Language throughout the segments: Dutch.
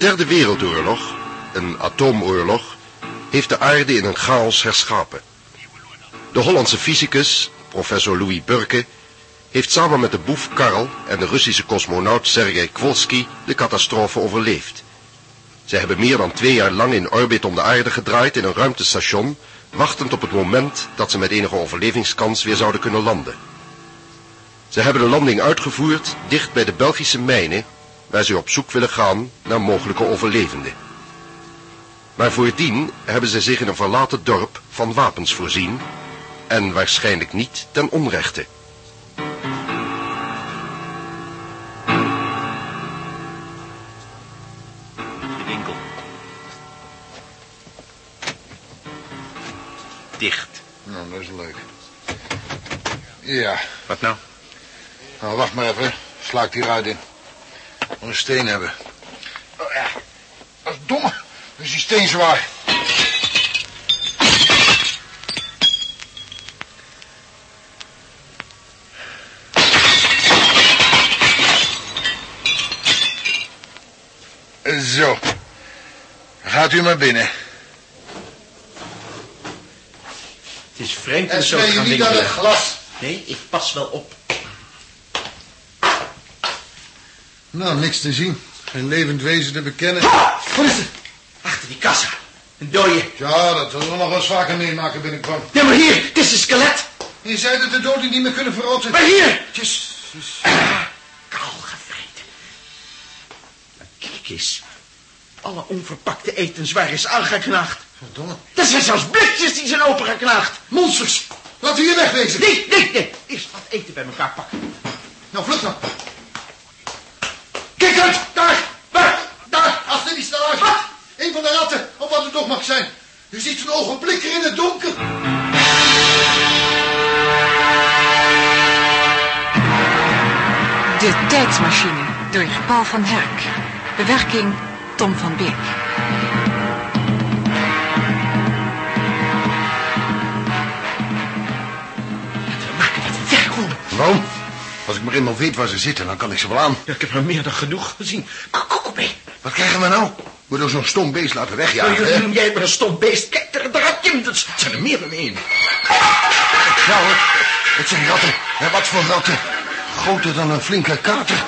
De derde wereldoorlog, een atoomoorlog, heeft de aarde in een chaos herschapen. De Hollandse fysicus, professor Louis Burke, heeft samen met de boef Karl en de Russische cosmonaut Sergei Kwolski de catastrofe overleefd. Ze hebben meer dan twee jaar lang in orbit om de aarde gedraaid in een ruimtestation, wachtend op het moment dat ze met enige overlevingskans weer zouden kunnen landen. Ze hebben de landing uitgevoerd dicht bij de Belgische mijnen, waar ze op zoek willen gaan naar mogelijke overlevenden. Maar voordien hebben ze zich in een verlaten dorp van wapens voorzien, en waarschijnlijk niet ten onrechte. De winkel. Dicht. Nou, dat is leuk. Ja, Wat nou? nou wacht maar even. Sla ik die ruit in. Moet een steen hebben. Oh ja, dat is domme. Dat is die steen zwaar. Zo. Gaat u maar binnen. Het is vreemd om zo te gaan niet aan het winkelen. glas. Nee, ik pas wel op. Nou, niks te zien. Geen levend wezen te bekennen. Wat is het? Achter die kassa. Een dode. Ja, dat zullen we nog wel eens vaker meemaken binnenkwam. Ja, maar hier. Het is een skelet. Je zei dat de doden niet meer kunnen verrotten. Maar hier. Tjus. Kaal gevreten. Kijk eens. Alle onverpakte etens waar is aangeknaagd. Verdomme. Er zijn zelfs blikjes die zijn opengeknaagd. Monsters. Laten we hier wegwezen. Nee, nee, nee. Eerst wat eten bij elkaar pakken. Nou, vlug nou. Kijk uit. Daar. Waar? Daar, achter die stallage. Wat? Een van de ratten, of wat het toch mag zijn. Je ziet een ogenblik in het donker. De Tijdsmachine door Paul van Herk. Bewerking Tom van Beek. We maken dat we wegkomen. Nou, als ik maar eenmaal weet waar ze zitten, dan kan ik ze wel aan. Ja, ik heb er meer dan genoeg gezien. Kom, kom, kom mee. Wat krijgen we nou? We door zo'n stom beest laten Ja, wegjagen, ja, hè? noem jij maar een stom beest. Kijk, daar, daar had je hem. Dat zijn er meer dan één. Ja hoor, het zijn ratten. En wat voor ratten? Groter dan een flinke kater.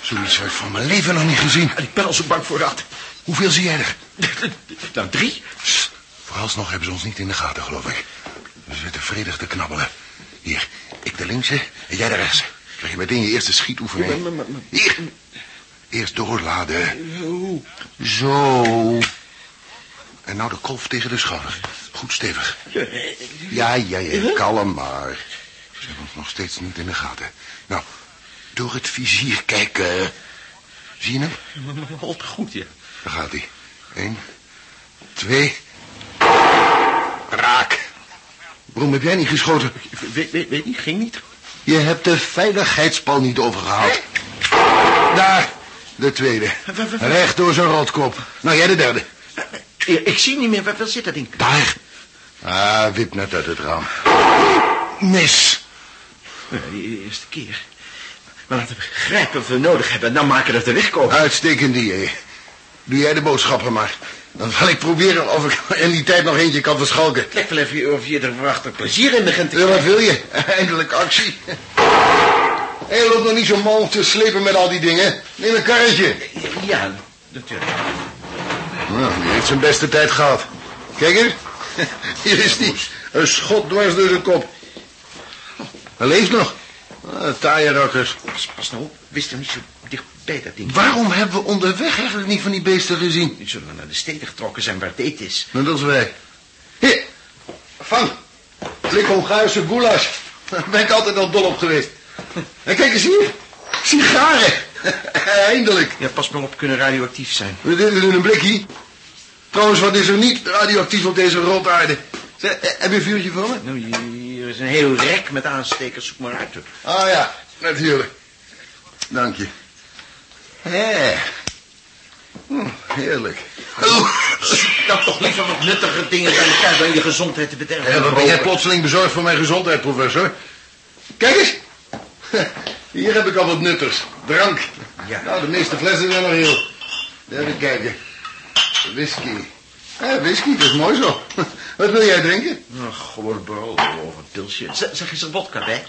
Zoiets heb ik van mijn leven nog niet gezien. En ik ben al zo bang voor rat. Hoeveel zie jij er? Dan drie. Sst, Vooralsnog hebben ze ons niet in de gaten, geloof ik. We zitten vredig te knabbelen. Hier, ik de linkse en jij de rechtse. Krijg je meteen je eerste schietoefening. Hier. Eerst doorladen. Zo. En nou de kolf tegen de schouder. Goed stevig. Ja, ja, ja, kalm maar. Ze hebben ons nog steeds niet in de gaten. Nou, door het vizier kijken. Zie je hem? Al goed, ja. Daar gaat hij. Eén, twee. Raak. Waarom heb jij niet geschoten? Weet, weet, weet niet, ging niet. Je hebt de veiligheidspal niet overgehaald. Daar, de tweede. Recht door zijn rotkop. Nou, jij de derde. Ik zie niet meer. Waar zit dat ding? Daar. Ah, wip net uit het raam. Mis. Die eerste keer. Maar laten we begrijpen wat we nodig hebben. En dan maken dat we wegkomen. Uitstekend idee. Doe jij de boodschappen maar. Dan zal ik proberen of ik in die tijd nog eentje kan verschalken. Lijkt wel even of je er verwacht plezier in begint te Ja, wat wil je? Eindelijk actie. Hé, hey, loop nog niet zo mal te slepen met al die dingen. Neem een karretje. Ja, natuurlijk. Nou, die heeft zijn beste tijd gehad. Kijk eens. Hier is die. Een schot dwars door zijn kop. Hij leeft nog. Ah, taaie rakkers. Pas, pas nou op. Wist er niet zo dichtbij dat ding. Waarom hebben we onderweg eigenlijk niet van die beesten gezien? Nu zullen we naar de steden getrokken zijn waar het eten is. Nou, dat is wij. Hier, vang. Blik Hongaarse goulash. Daar ben ik altijd al dol op geweest. En kijk eens hier. Sigaren. Eindelijk. Ja, pas maar op, kunnen radioactief zijn. We dit in een blikje. Trouwens, wat is er niet radioactief op deze rondaarde? Zeg, eh, Heb je een vuurtje voor me? Nou, hier- is een heel rek met aanstekers. Zoek maar uit. Ah ja, natuurlijk. Dank je. Hé. Hm, heerlijk. Dan toch liever wat nuttige dingen bij elkaar dan je gezondheid te bederven. Ja, wat ben jij plotseling bezorgd voor mijn gezondheid, professor? Kijk eens. Hier heb ik al wat nutters. Drank. Ja. Nou, de meeste flessen zijn nog heel. Even kijken. Whisky. Eh, whisky, dat is mooi zo. Wat wil jij drinken? Nou, gewoon brood of een pilsje. Zeg, is er vodka bij?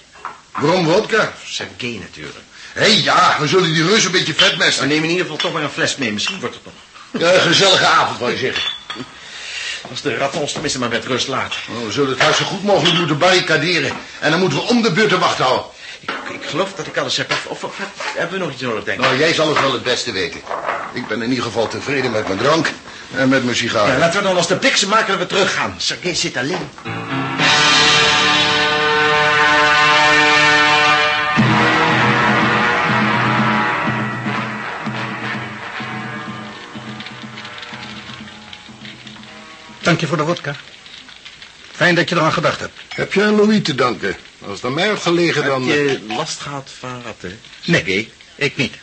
Waarom vodka? Sergej natuurlijk. Hé, hey, ja, we zullen die reus een beetje vet Maar mesten. neem in ieder geval toch maar een fles mee. Misschien wordt het nog. Ja, een gezellige avond, wou je zeggen. Als de ratten ons tenminste maar met rust laten. Oh, we zullen het huis zo goed mogelijk moeten barricaderen. En dan moeten we om de beurt de wacht houden. Ik, ik geloof dat ik alles heb. Of, of, of hebben we nog iets nodig, denk ik? Nou, jij zal het wel het beste weten. Ik ben in ieder geval tevreden met mijn drank en met mijn sigaar. Ja, laten we dan als de bliksem maken dat we teruggaan. Sergej zit alleen. Dank je voor de vodka. Fijn dat je eraan gedacht hebt. Heb je aan Louis te danken? Als het aan mij had gelegen, dan... Heb je last gehad van ratten? Nee, ik niet.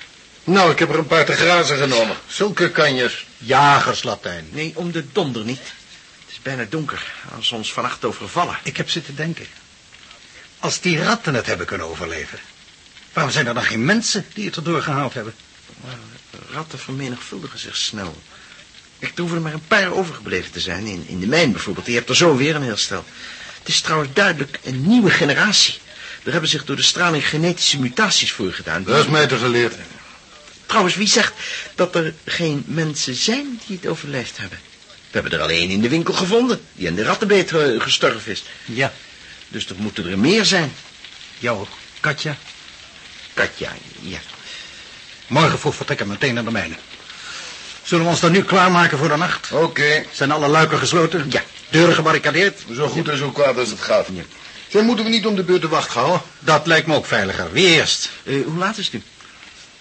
Nou, ik heb er een paar te grazen genomen. Zulke kanjers. Jagerslatijn. Nee, om de donder niet. Het is bijna donker. Als ze ons vannacht overvallen. Ik heb zitten denken. Als die ratten het hebben kunnen overleven... waarom zijn er dan geen mensen die het erdoor gehaald hebben? Ratten vermenigvuldigen zich snel. Ik er hoeven er maar een paar overgebleven te zijn. In, in de mijn bijvoorbeeld. Je hebt er zo weer een heel stel. Het is trouwens duidelijk een nieuwe generatie. Er hebben zich door de straling genetische mutaties voor gedaan. Dat is mij te geleerd. Trouwens, wie zegt dat er geen mensen zijn die het overleefd hebben? We hebben er alleen in de winkel gevonden, die aan de rattenbeet eh, gestorven is. Ja. Dus er moeten er meer zijn. Jouw Katja. Katja, ja. Morgen vroeg vertrekken we meteen naar de mijnen. Zullen we ons dan nu klaarmaken voor de nacht? Oké, Zijn alle luiken gesloten? Ja. Deuren gebarricadeerd? zo goed en zo kwaad als het gaat. Ja. Zeg, moeten we niet om de beurt de wacht houden? Dat lijkt me ook veiliger. Wie eerst? Eh, hoe laat is het nu?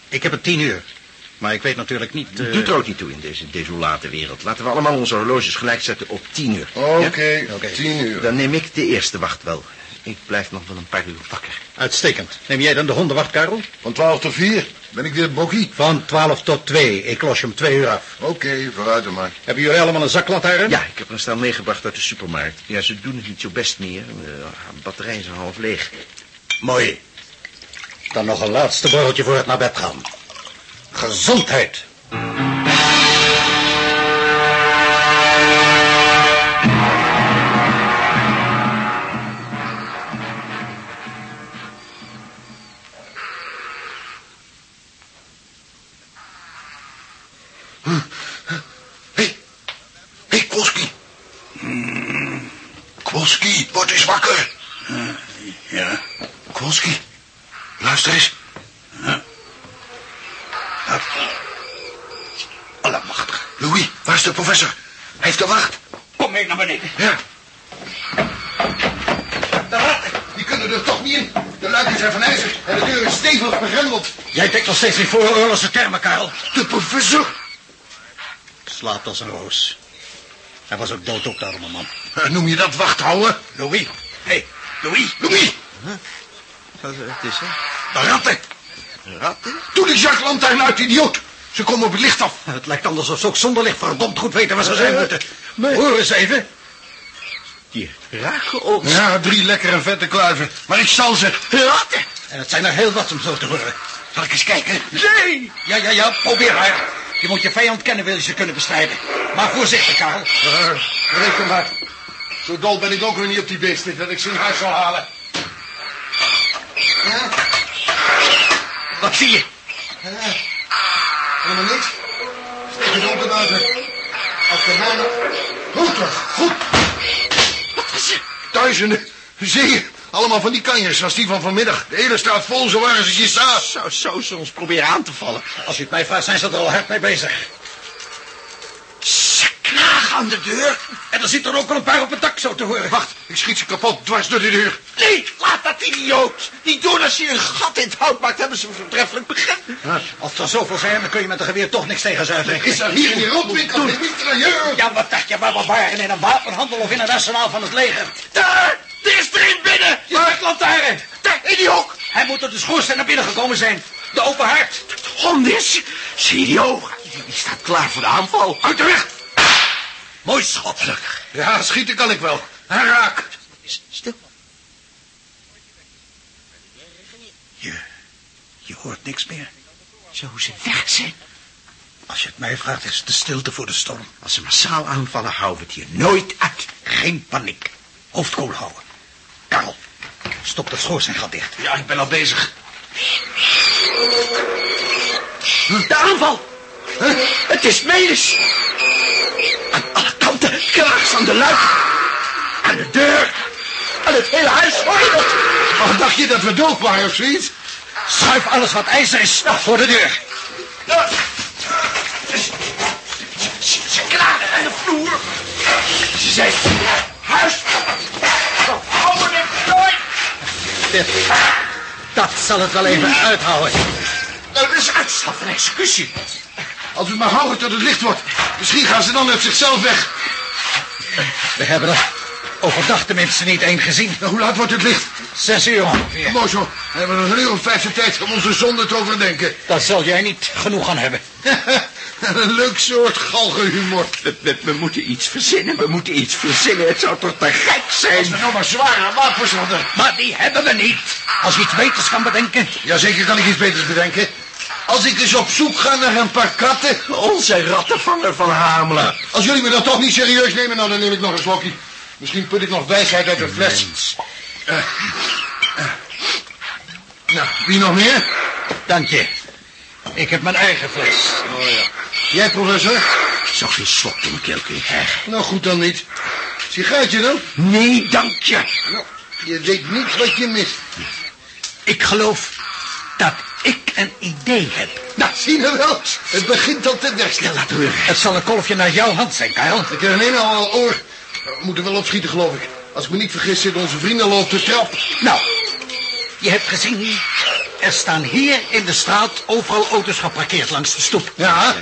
Ik heb het tien uur. Maar ik weet natuurlijk niet... eh, Doet er ook niet toe in deze desolate wereld. Laten we allemaal onze horloges gelijk zetten op tien uur. Oké, Ja? Oké. tien uur. Dan neem ik de eerste wacht wel. Ik blijf nog wel een paar uur wakker. Uitstekend. Neem jij dan de hondenwacht, Karel? Van 12 tot 4 ben ik weer bokkie. Van 12 tot 2. Ik los je om twee uur af. Oké, vooruit dan maar. Hebben jullie allemaal een zaklantaarn? Ja, ik heb er een stel meegebracht uit de supermarkt. Ja, ze doen het niet zo best meer. De batterij is al half leeg. Mooi. Dan nog een laatste borreltje voor het naar bed gaan. Gezondheid. Kwoski, word eens wakker. Ja. Kwoski, luister eens. Allemachtig. Louis, waar is de professor? Hij heeft de wacht. Kom mee naar beneden. Ja. De ratten, die kunnen er toch niet in. De luiken zijn van ijzer en de deur is stevig begrendeld. Jij denkt nog steeds niet voor oorlogse termen, Karel. De professor? Slaapt als een roos. Hij was ook dood op de arme man. Eh, Noem je dat wacht houden? Louis. Hé, hey, Louis. Louis, Wat het is, hè? de ratten. Ratten? Doe die zaklantaarn uit, idioot. Ze komen op het licht af. Het lijkt anders of ze ook zonder licht verdomd goed weten waar ze zijn moeten. Hoor eens even. Die raken ons. Ja, drie lekkere vette kluiven. Maar ik zal ze... Ratten! En het zijn er heel wat om zo te horen. Zal ik eens kijken? Nee! Ja, ja, ja, probeer maar. Je moet je vijand kennen, wil je ze kunnen bestrijden. Maar voorzichtig, Karel. Uh, reken maar. Zo dol ben ik ook weer niet op die beesten dat ik ze in huis zal halen. Ja, Wat zie je? helemaal niks. Steek het open buiten. Als de mannen... Goed, toch, goed. Wat is er? Duizenden, zie je? Allemaal van die kanjers als die van vanmiddag. De hele straat vol, zo waren ze je. Zou, zou ze ons proberen aan te vallen? Als je het mij vraagt, zijn ze er al hard mee bezig. Aan de deur. En er zitten er ook al een paar op het dak zo te horen. Wacht, ik schiet ze kapot, dwars door de deur. Nee, laat dat idioot. Die doen als je een gat in het hout maakt, hebben ze voortreffelijk begrepen. Als er zoveel zijn, dan kun je met een geweer toch niks tegen ze. Is er hier in die rotwinkel een mitrailleur? Ja, wat dacht je, maar we waren in een wapenhandel of in een arsenaal van het leger? Daar, er is er een binnen. Je maakt lantaarn. Daar, in die hoek. Hij moet door de schoorsteen naar binnen gekomen zijn. De open haard. Hond is. Zie je die ogen? Die, die staat klaar voor de aanval. Uit de weg! Mooi schot. Ja, schieten kan ik wel. Raak. S- Stil. Je, je hoort niks meer. Zou ze weg zijn? Als je het mij vraagt, is het de stilte voor de storm. Als ze massaal aanvallen, houden we het hier nooit uit. Geen paniek. Hoofdkool houden. Karel, stop dat schoorsteengat dicht. Ja, ik ben al bezig. De aanval! Het is Melis! Kanten, kraaks aan de luik. Aan de deur. Aan het hele huis. Wat dacht je dat we dood waren of zoiets? Schuif alles wat ijzer is voor de deur. Ja. Ze, klagen aan de vloer. Ze zijn... Huis! We houden het nooit! Dit, dat zal het wel even uithouden. Dat is uitstel van executie. Als we maar houden tot het licht wordt. Misschien gaan ze dan uit zichzelf weg. We hebben er overdag tenminste niet één gezien. Nou, hoe laat wordt het licht? Zes uur ongeveer. Mooi zo. We hebben nog een uur of vijf de tijd om onze zonde te overdenken. Daar zal jij niet genoeg aan hebben. een leuk soort galgenhumor. We, we, we moeten iets verzinnen, we moeten iets verzinnen. Het zou toch te gek zijn? Als we nou maar zware wapens hadden. Maar die hebben we niet. Als je iets beters kan bedenken. Jazeker kan ik iets beters bedenken. Als ik eens op zoek ga naar een paar katten. Onze rattenvanger van Hamelen. Als jullie me dan toch niet serieus nemen, nou dan neem ik nog een slokje. Misschien put ik nog wijsheid uit de fles. Eh, eh. Nou, wie nog meer? Dank je. Ik heb mijn eigen fles. Oh ja. Jij, professor? Ik zou geen slok in mijn keel kunnen krijgen. Nou, goed dan niet. Sigaartje dan? Nee, dank je. Nou, je weet niet wat je mist. Ik geloof dat ik een idee heb. Nou, zie je wel. Het begint al te. Laat horen. Het zal een kolfje naar jouw hand zijn, Karel. Ik heb een al oor. We moeten wel opschieten, geloof ik. Als ik me niet vergis, zitten onze vrienden op de trap. Nou, je hebt gezien, er staan hier in de straat overal auto's geparkeerd langs de stoep. Ja,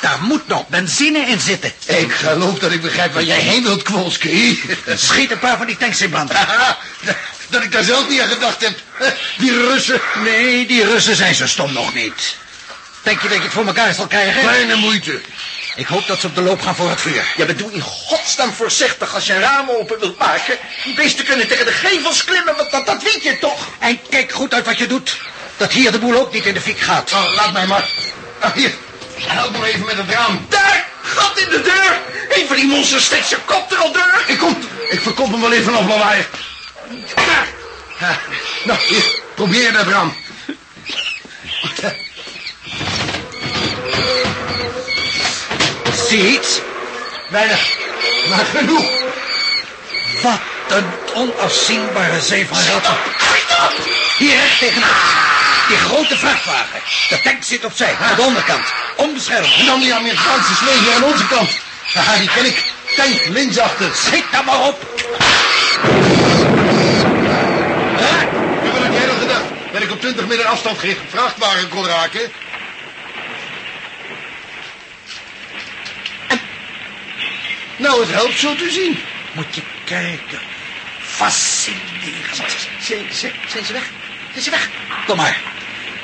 Daar moet nog benzine in zitten. ik geloof dat ik begrijp waar jij heen wilt, Kwolski. Schiet een paar van die tanks in brand. Dat ik daar zelf niet aan gedacht heb. Die Russen. Nee, die Russen zijn zo stom nog niet. Denk je dat je het voor elkaar zal krijgen? Kleine moeite. Ik hoop dat ze op de loop gaan voor het vuur. Ja, maar doe in godsnaam voorzichtig als je een raam open wilt maken. Die beesten kunnen tegen de gevels klimmen, want dat, dat weet je toch? En kijk goed uit wat je doet. Dat hier de boel ook niet in de fik gaat. Oh, laat mij maar. Ah, hier, help me even met het raam. Daar, gat in de deur. Een van die monsters steekt zijn kop er al door. Ik kom. Ik verkop hem wel even op lawaai. Ja, nou, hier, probeer dat raam. Zie je iets? Weinig, maar genoeg. Wat een onafzienbare zee van ratten. Hier recht tegenaan. Die grote vrachtwagen. De tank zit opzij, aan de onderkant. Onbeschermd. En dan die Amerikaanse slee aan onze kant. Haha, die ken ik. Tank, linksachter. Schiet daar maar op. Hè? Ja, wat had jij nog gedacht? Dat ik op 20 meter afstand geen vrachtwagen kon raken? Nou, het helpt zo te zien. Moet je kijken. Fascinerend. Zijn, zijn, zijn ze weg? Zijn ze weg? Kom maar.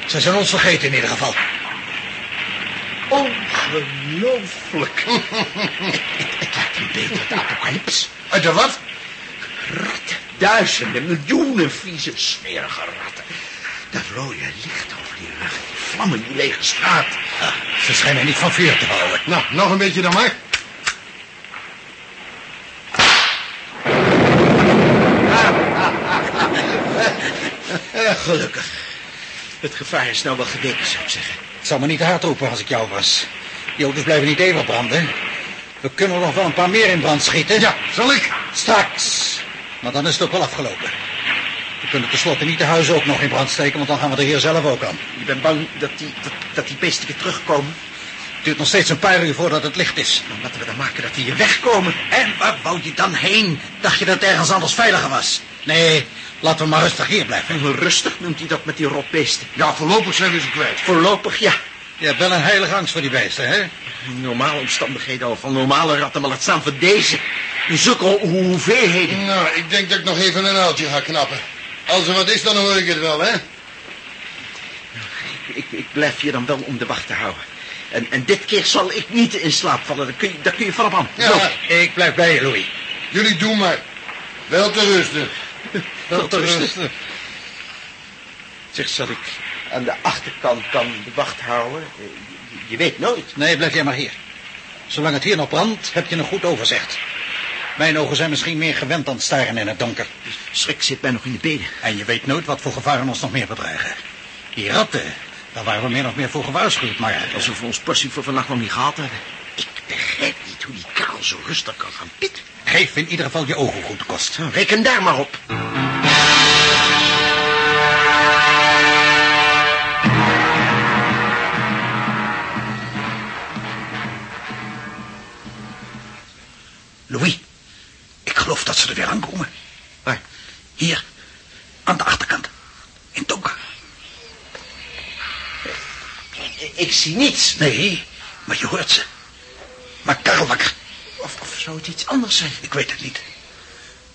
Ze zijn ons vergeten in ieder geval. Ongelooflijk. het lijkt een uit de apocalyps. Uit de wat? Ratten. Duizenden, miljoenen vieze, smerige ratten. Dat rode licht over die rug, die vlammen, die lege straat. Ze schijnen niet van vuur te houden. Nou, nog een beetje dan maar. Gelukkig. Het gevaar is nou wel geweken, zou ik zeggen. Ik zou me niet hard roepen als ik jou was. Die auto's blijven niet eeuwig branden. We kunnen er nog wel een paar meer in brand schieten. Ja, zal ik? Straks. Maar dan is het ook wel afgelopen. We kunnen tenslotte niet de huizen ook nog in brand steken, want dan gaan we er hier zelf ook aan. Je bent bang dat die, dat, dat die beesten weer terugkomen? Het duurt nog steeds een paar uur voordat het licht is. Dan laten we dan maken dat die hier wegkomen. En waar wou je dan heen? Dacht je dat het ergens anders veiliger was? Nee, laten we maar rustig hier blijven. En rustig noemt hij dat met die rotbeesten. Ja, voorlopig zijn we ze kwijt. Voorlopig, ja. Je hebt wel een heilige angst voor die beesten, hè? Normale omstandigheden al van normale ratten, maar laat staan van deze. In zulke ho- hoeveelheden. Nou, ik denk dat ik nog even een uiltje ga knappen. Als er wat is, dan hoor ik het wel, hè? Ik, ik blijf hier dan wel om de wacht te houden. En, en dit keer zal ik niet in slaap vallen. Daar kun je, daar kun je van op aan. Ja, Ik blijf bij je, Louis. jullie doen maar. Wel te rusten. Wel te rusten. Zeg, zal ik aan de achterkant dan de wacht houden? Je weet nooit. Nee, blijf jij maar hier. Zolang het hier nog brandt, heb je een goed overzicht. Mijn ogen zijn misschien meer gewend aan het staren in het donker. Schrik zit mij nog in de benen. En je weet nooit wat voor gevaren ons nog meer bedreigen. Die ratten, daar waren we meer of meer voor gewaarschuwd, maar... Alsof we ons passie voor vannacht nog niet gehad hebben. Ik begrijp niet hoe die Karel zo rustig kan gaan pitten. Geef in ieder geval je ogen goed kost. Reken daar maar op. Louis, ik geloof dat ze er weer aankomen. Waar? Hier, aan de achterkant. In donker. Ik zie niets. Nee, maar je hoort ze. Maar Karel wakker. Of, of zou het iets anders zijn? Ik weet het niet.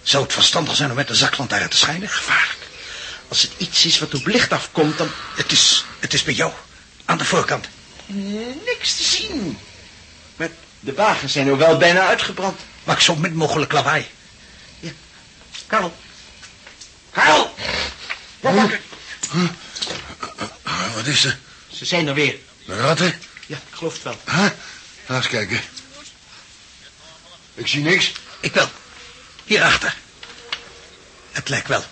Zou het verstandig zijn om met de zaklantaarn te schijnen? Gevaarlijk. Als het iets is wat op licht afkomt, dan... Het is, het is bij jou. Aan de voorkant. Niks te zien. Maar de wagens zijn nu wel bijna uitgebrand. Maak zo min mogelijk lawaai. Karel. Karel! Word wakker. Ah, Wat is er? Ze zijn er weer. De ratten? Ja, ik geloof het wel. Huh? Laat eens kijken. Ik zie niks. Ik wel. Hierachter. Het lijkt wel.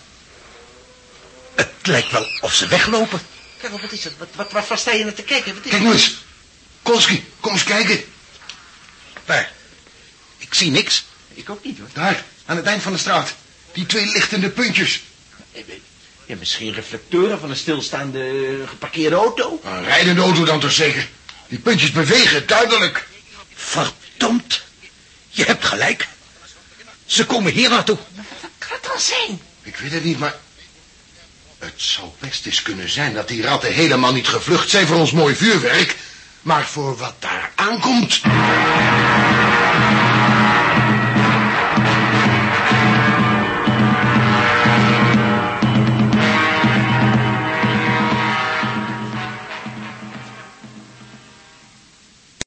Het lijkt wel of ze weglopen. Karel, wat is het? Wat, wat, wat, waar sta je naar te kijken? Wat is Kijk nou eens. Kolski, kom eens kijken. Waar? Ik zie niks. Ik ook niet, hoor. Daar, aan het eind van de straat. Die twee lichtende puntjes. Ja, misschien reflecteuren van een stilstaande geparkeerde auto. Een rijdende auto dan toch zeker? Die puntjes bewegen, duidelijk. Verdomd. Je hebt gelijk. Ze komen hier naartoe. Wat kan het dan zijn? Ik weet het niet, maar... Het zou best eens kunnen zijn dat die ratten helemaal niet gevlucht zijn voor ons mooi vuurwerk... maar voor wat daar aankomt.